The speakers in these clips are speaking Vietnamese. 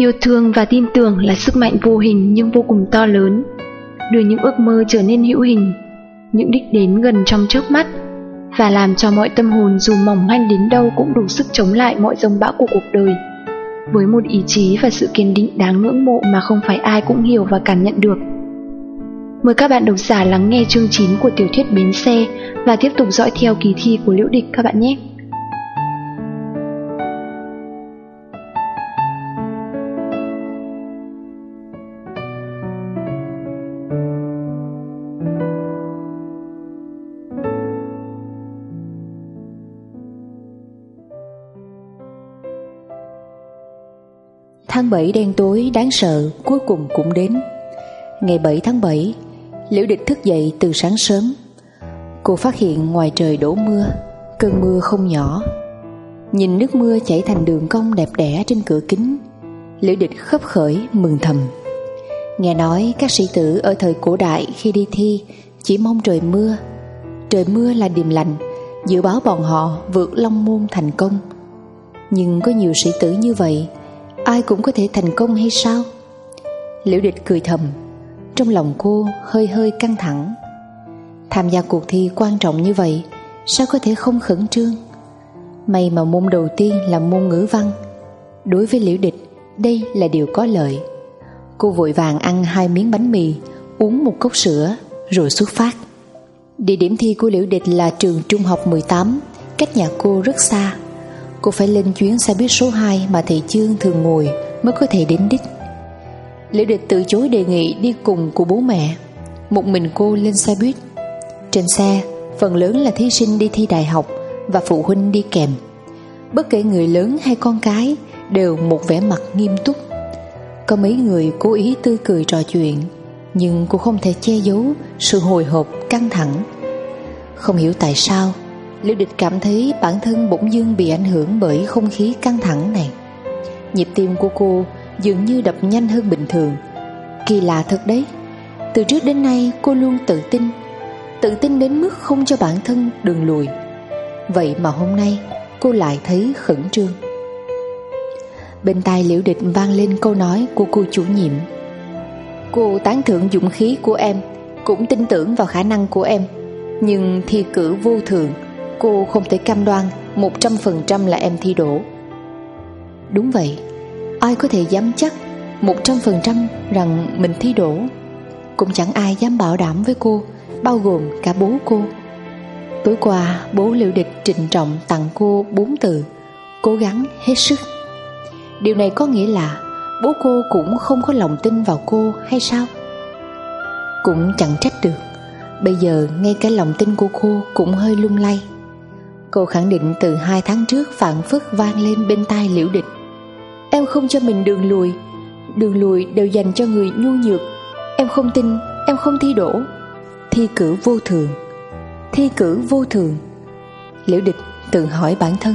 Yêu thương và tin tưởng là sức mạnh vô hình nhưng vô cùng to lớn, đưa những ước mơ trở nên hữu hình, những đích đến gần trong trước mắt và làm cho mọi tâm hồn dù mỏng manh đến đâu cũng đủ sức chống lại mọi dòng bão của cuộc đời. Với một ý chí và sự kiên định đáng ngưỡng mộ mà không phải ai cũng hiểu và cảm nhận được. Mời các bạn độc giả lắng nghe chương 9 của tiểu thuyết Bến Xe và tiếp tục dõi theo kỳ thi của Liễu Địch các bạn nhé. Tháng 7 đen tối đáng sợ cuối cùng cũng đến. Ngày 7 tháng 7 Liễu địch thức dậy từ sáng sớm. Cô phát hiện ngoài trời đổ mưa, Cơn mưa không nhỏ. Nhìn nước mưa chảy thành đường cong đẹp đẽ trên cửa kính, Liễu địch khấp khởi mừng thầm. Nghe nói các sĩ tử ở thời cổ đại khi đi thi Chỉ mong trời mưa. Trời mưa là điềm lành, Dự báo bọn họ vượt long môn thành công. Nhưng có nhiều sĩ tử như vậy Ai cũng có thể thành công hay sao? Liễu địch cười thầm, Trong lòng cô hơi hơi căng thẳng. Tham gia cuộc thi quan trọng như vậy, Sao có thể không khẩn trương? May mà môn đầu tiên là môn ngữ văn. Đối với liễu địch, Đây là điều có lợi. Cô vội vàng ăn hai miếng bánh mì, Uống một cốc sữa, Rồi xuất phát. Địa điểm thi của liễu địch là trường trung học 18 Cách nhà cô rất xa. Cô phải lên chuyến xe buýt số 2 Mà thầy Chương thường ngồi Mới có thể đến đích. Liễu địch từ chối đề nghị đi cùng của bố mẹ. Một mình cô lên xe buýt. Trên xe, Phần lớn là thí sinh đi thi đại học Và phụ huynh đi kèm. Bất kể người lớn hay con cái Đều một vẻ mặt nghiêm túc. Có mấy người cố ý tươi cười trò chuyện, Nhưng cô không thể che giấu Sự hồi hộp căng thẳng. Không hiểu tại sao Liễu địch cảm thấy bản thân bỗng dưng bị ảnh hưởng bởi không khí căng thẳng này? Nhịp tim của cô dường như đập nhanh hơn bình thường. Kỳ lạ thật đấy. Từ trước đến nay, cô luôn tự tin. Tự tin đến mức không cho bản thân đường lùi. Vậy mà hôm nay, cô lại thấy khẩn trương. Bên tai liễu địch vang lên câu nói của cô chủ nhiệm. Cô tán thưởng dũng khí của em, Cũng tin tưởng vào khả năng của em, Nhưng thi cử vô thường. Cô không thể cam đoan 100% là em thi đổ Đúng vậy, Ai có thể dám chắc 100% rằng mình thi đổ Cũng chẳng ai dám bảo đảm với cô, Bao gồm cả bố cô. Tối qua, bố liệu địch trịnh trọng tặng cô bốn từ, Cố gắng hết sức. Điều này có nghĩa là Bố cô cũng không có lòng tin vào cô hay sao? Cũng chẳng trách được, Bây giờ ngay cả lòng tin của cô cũng hơi lung lay. Cô khẳng định từ hai tháng trước phản phất vang lên bên tai liễu địch. Em không cho mình đường lùi. Đường lùi đều dành cho người nhu nhược. Em không tin, Em không thi đổ Thi cử vô thường. Thi cử vô thường. Liễu địch tự hỏi bản thân,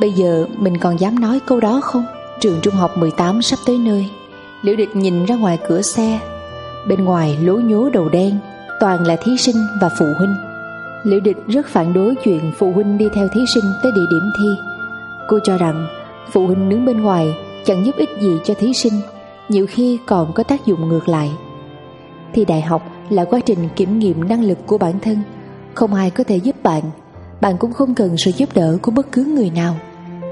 Bây giờ mình còn dám nói câu đó không? Trường trung học 18 sắp tới nơi. Liễu địch nhìn ra ngoài cửa xe. Bên ngoài lố nhố đầu đen, Toàn là thí sinh và phụ huynh. Liễu địch rất phản đối chuyện phụ huynh đi theo thí sinh tới địa điểm thi. Cô cho rằng, phụ huynh đứng bên ngoài chẳng giúp ích gì cho thí sinh, nhiều khi còn có tác dụng ngược lại. Thi đại học là quá trình kiểm nghiệm năng lực của bản thân, không ai có thể giúp bạn. Bạn cũng không cần sự giúp đỡ của bất cứ người nào.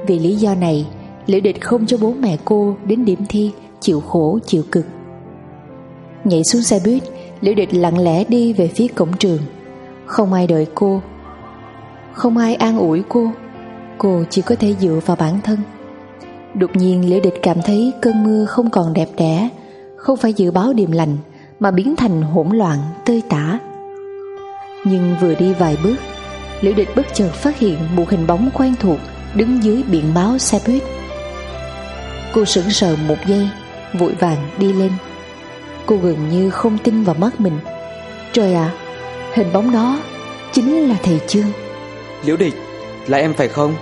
Vì lý do này liễu địch không cho bố mẹ cô đến điểm thi chịu khổ, chịu cực. Nhảy xuống xe buýt liễu địch lặng lẽ đi về phía cổng trường không ai đợi cô. Không ai an ủi cô. Cô chỉ có thể dựa vào bản thân. Đột nhiên Liễu Địch cảm thấy cơn mưa không còn đẹp đẽ. Không phải dự báo điềm lành, Mà biến thành hỗn loạn, tơi tả. Nhưng vừa đi vài bước Liễu Địch bất chợt phát hiện một hình bóng quen thuộc Đứng dưới biển báo xe buýt Cô sững sờ một giây, Vội vàng đi lên. Cô gần như không tin vào mắt mình. Trời ạ Hình bóng đó chính là thầy Trương. Liễu Địch Là em phải không?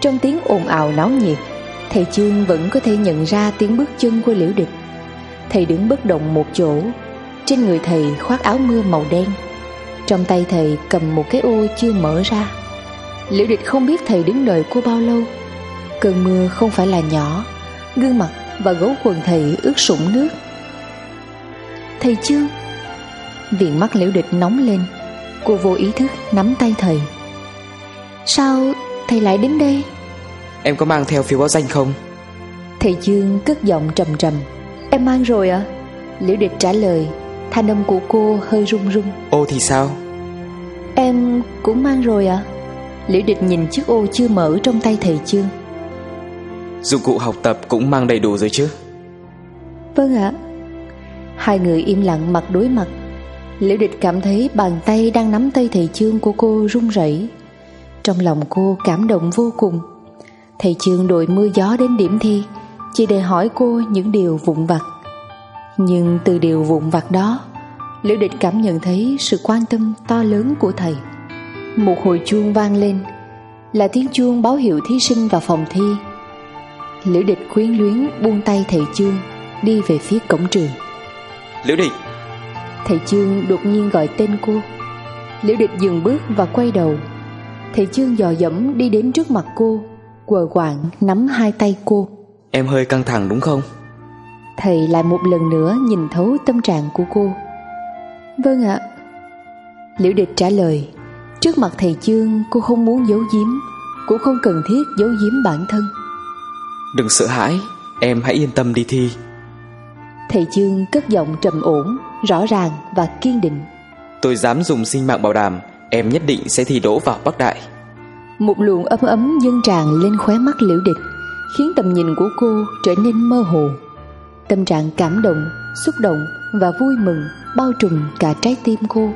Trong tiếng ồn ào náo nhiệt Thầy Chương vẫn có thể nhận ra tiếng bước chân của Liễu Địch. Thầy đứng bất động một chỗ Trên người thầy khoác áo mưa màu đen. Trong tay thầy cầm một cái ô chưa mở ra. Liễu Địch không biết thầy đứng đợi cô bao lâu. Cơn mưa không phải là nhỏ Gương mặt Và gấu quần thầy ướt sũng nước. Thầy chưa Viện mắt liễu địch nóng lên. Cô vô ý thức nắm tay thầy. Sao thầy lại đến đây? Em có mang theo phiếu báo danh không? Thầy Dương cất giọng trầm trầm. Em mang rồi ạ. Liễu địch trả lời. Thanh âm của cô hơi run run. Ô thì sao? Em cũng mang rồi ạ. Liễu địch nhìn chiếc ô chưa mở trong tay thầy Dương. Dụng cụ học tập cũng mang đầy đủ rồi chứ? Vâng ạ. Hai người im lặng mặt đối mặt Liễu địch cảm thấy bàn tay đang nắm tay thầy chương của cô run rẩy? Trong lòng cô cảm động vô cùng. Thầy chương đội mưa gió đến điểm thi, Chỉ để hỏi cô những điều vụn vặt. Nhưng từ điều vụn vặt đó Liễu địch cảm nhận thấy sự quan tâm to lớn của thầy. Một hồi chuông vang lên, Là tiếng chuông báo hiệu thí sinh vào phòng thi. Liễu địch quyến luyến buông tay thầy chương Đi về phía cổng trường. Liễu địch Thầy chương đột nhiên gọi tên cô. Liễu địch dừng bước và quay đầu. Thầy chương dò dẫm đi đến trước mặt cô Quờ quạng nắm hai tay cô. Em hơi căng thẳng đúng không? Thầy lại một lần nữa nhìn thấu tâm trạng của cô. Vâng ạ. Liễu địch trả lời Trước mặt thầy chương cô không muốn giấu giếm Cũng không cần thiết giấu giếm bản thân. Đừng sợ hãi Em hãy yên tâm đi thi Thầy chương cất giọng trầm ổn Rõ ràng và kiên định. Tôi dám dùng sinh mạng bảo đảm Em nhất định sẽ thi đỗ vào Bắc Đại. Một luồng ấm ấm dâng tràn lên khóe mắt liễu địch Khiến tầm nhìn của cô trở nên mơ hồ. Tâm trạng cảm động, xúc động và vui mừng bao trùm cả trái tim cô.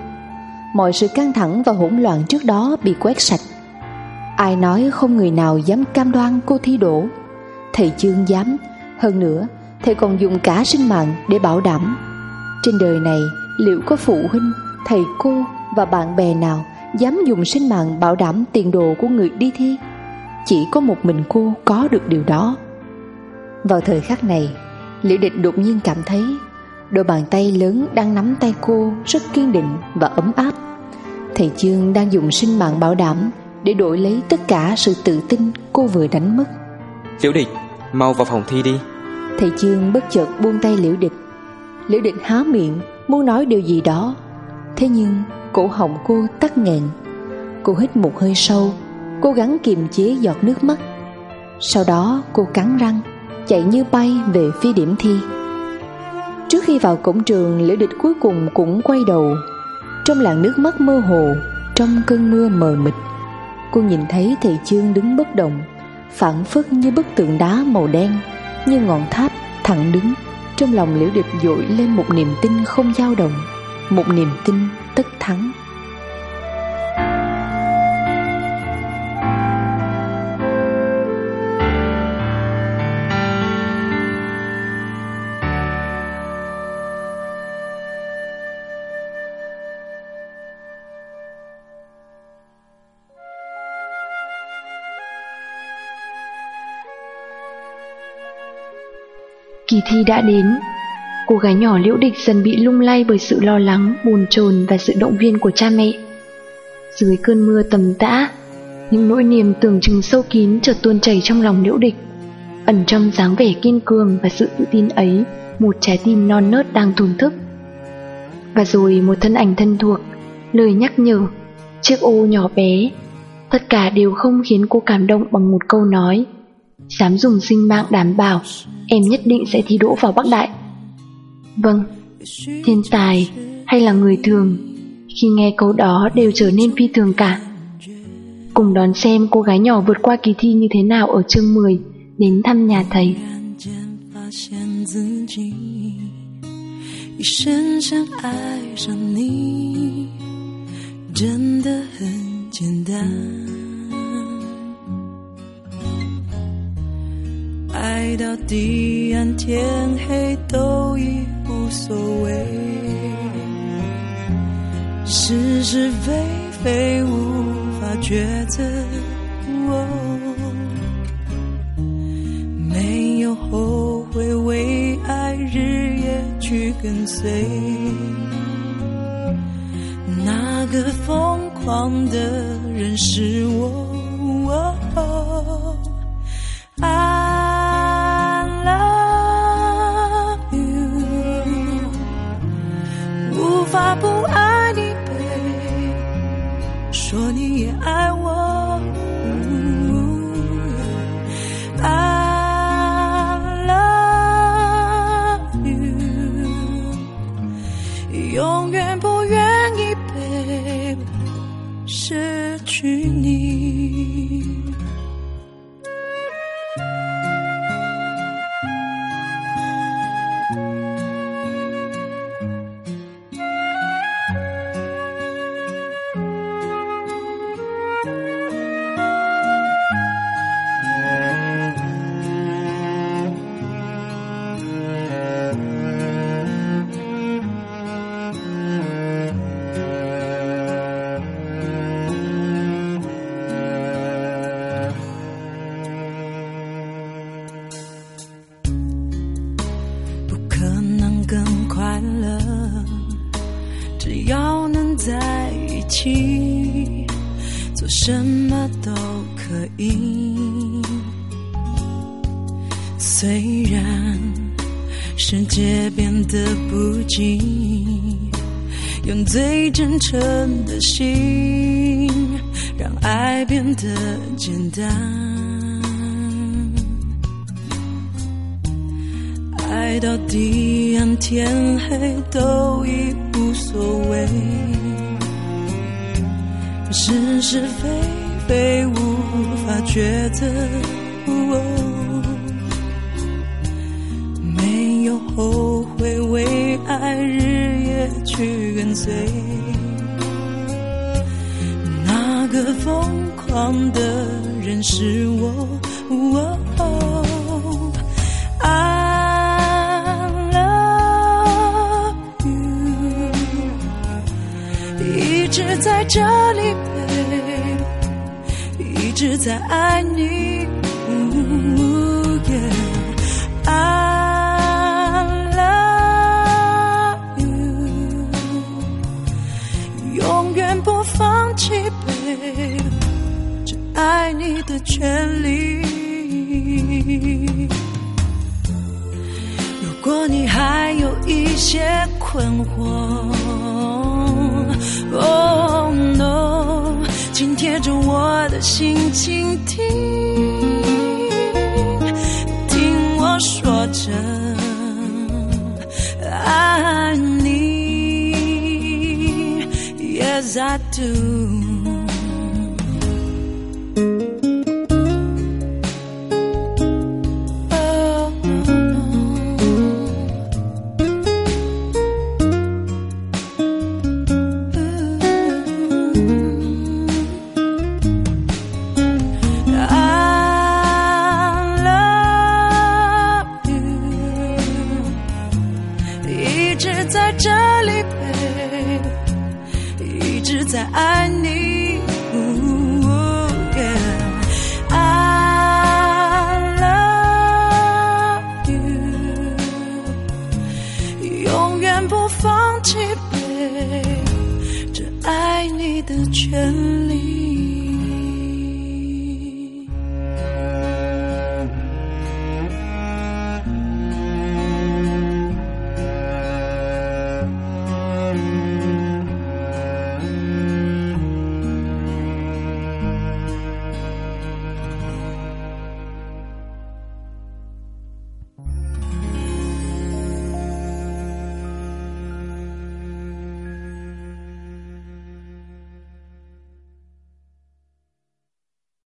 Mọi sự căng thẳng và hỗn loạn trước đó bị quét sạch. Ai nói không người nào dám cam đoan cô thi đỗ. Thầy chương dám Hơn nữa thầy còn dùng cả sinh mạng để bảo đảm. Trên đời này liệu có phụ huynh, thầy cô và bạn bè nào Dám dùng sinh mạng bảo đảm tiền đồ của người đi thi? Chỉ có một mình cô có được điều đó. Vào thời khắc này Liễu địch đột nhiên cảm thấy Đôi bàn tay lớn đang nắm tay cô Rất kiên định và ấm áp. Thầy chương đang dùng sinh mạng bảo đảm Để đổi lấy tất cả sự tự tin cô vừa đánh mất. Liễu địch Mau vào phòng thi đi. Thầy chương bất chợt buông tay liễu địch. Liễu địch há miệng, Muốn nói điều gì đó. Thế nhưng, cổ họng cô tắt nghẹn. Cô hít một hơi sâu, Cố gắng kiềm chế giọt nước mắt. Sau đó, cô cắn răng, Chạy như bay về phía điểm thi. Trước khi vào cổng trường, Liễu địch cuối cùng cũng quay đầu. Trong làn nước mắt mơ hồ, Trong cơn mưa mờ mịt, Cô nhìn thấy thầy chương đứng bất động phản phất như bức tượng đá màu đen như ngọn tháp thẳng đứng. Trong lòng liễu địch dội lên một niềm tin không dao động, một niềm tin tất thắng. Kỳ thi đã đến. Cô gái nhỏ liễu địch dần bị lung lay bởi sự lo lắng, buồn chồn và sự động viên của cha mẹ. Dưới cơn mưa tầm tã Những nỗi niềm tưởng chừng sâu kín chợt tuôn chảy trong lòng liễu địch. Ẩn trong dáng vẻ kiên cường và sự tự tin ấy Một trái tim non nớt đang thổn thức. Và rồi một thân ảnh thân thuộc Lời nhắc nhở Chiếc ô nhỏ bé. Tất cả đều không khiến cô cảm động bằng một câu nói. Dám dùng sinh mạng đảm bảo Em nhất định sẽ thi đỗ vào Bắc Đại Vâng Thiên tài hay là người thường Khi nghe câu đó đều trở nên phi thường cả Cùng đón xem cô gái nhỏ vượt qua kỳ thi như thế nào Ở chương 10 Đến thăm nhà thầy 一深深爱上你，真的很简单。 爱到地暗天黑都已无所谓，是是非非无法抉择，没有后悔，为爱日夜去跟随，那个疯狂的人是我。说你也爱我可能更快乐，只要能在一起，做什么都可以。虽然世界变得不近，用最真诚的心，让爱变得简单。爱到地暗天黑都已无所谓，是是非非无法抉择，没有后悔，为爱日夜去跟随，那个疯狂的人是我。在这里，babe，一直在爱你。yeah I love you，永远不放弃，babe，这爱你的权利。如果你还有一些困惑，Oh no，请贴着我的心倾听，听我说着爱你，Yes I do。在这里陪一直在爱你 i love you 永远不放弃陪着爱你的权利。